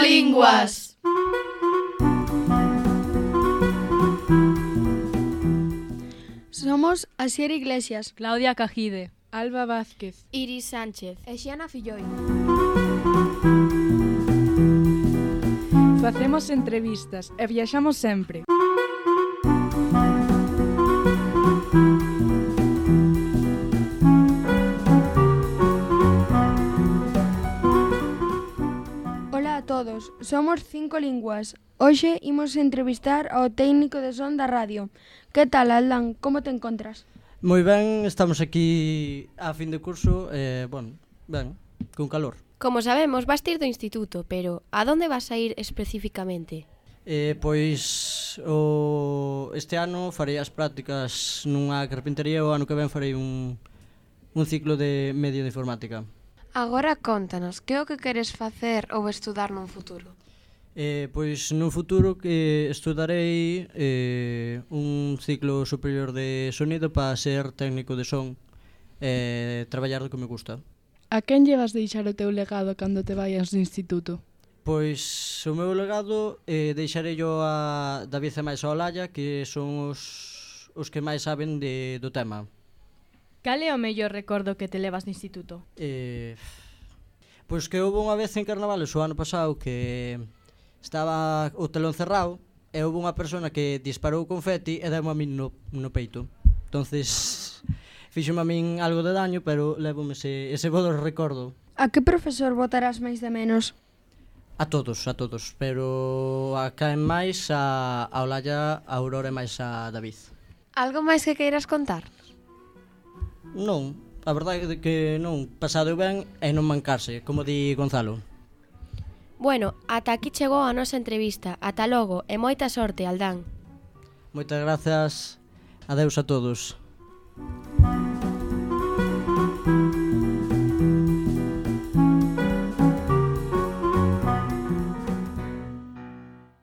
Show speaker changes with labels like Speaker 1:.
Speaker 1: linguas.
Speaker 2: Somos Asier Iglesias,
Speaker 3: Claudia Cajide,
Speaker 4: Alba Vázquez,
Speaker 1: Iris Sánchez
Speaker 5: e Xiana Filloi.
Speaker 4: Facemos entrevistas e viaxamos sempre.
Speaker 2: Ola a todos, somos Cinco Linguas. Hoxe imos entrevistar ao técnico de son da radio. Que tal, Aldán? Como te encontras?
Speaker 6: Moi ben, estamos aquí a fin de curso, eh, bueno, ben, con calor.
Speaker 1: Como sabemos, vas ir do instituto, pero a donde vas a ir especificamente?
Speaker 6: Eh, pois o este ano farei as prácticas nunha carpintería e o ano que ven farei un, un ciclo de medio de informática.
Speaker 5: Agora contanos, que é o que queres facer ou estudar nun futuro?
Speaker 6: Eh, pois nun futuro que eh, estudarei eh, un ciclo superior de sonido para ser técnico de son e eh, traballar do que me gusta.
Speaker 4: A quen llevas deixar o teu legado cando te vayas do instituto?
Speaker 6: Pois o meu legado eh, deixarei yo a David Zemais Olalla que son os, os que máis saben de, do tema.
Speaker 3: Cal é o mellor recordo que te levas do instituto?
Speaker 6: Eh, pois que houve unha vez en Carnavales o ano pasado que estaba o telón cerrado e houve unha persona que disparou confeti e deu a min no, no peito. Entonces, fixo-me a min algo de daño, pero levo-me ese, ese bodo recordo.
Speaker 2: A que profesor votarás máis de menos?
Speaker 6: A todos, a todos, pero a caen máis a, a Olalla, a Aurora e máis a David.
Speaker 5: Algo máis que queiras contar?
Speaker 6: Non, a verdade é que non, pasado ben e non mancarse, como di Gonzalo.
Speaker 1: Bueno, ata aquí chegou a nosa entrevista. Ata logo e moita sorte, Aldán.
Speaker 6: Moitas grazas. Adeus a todos.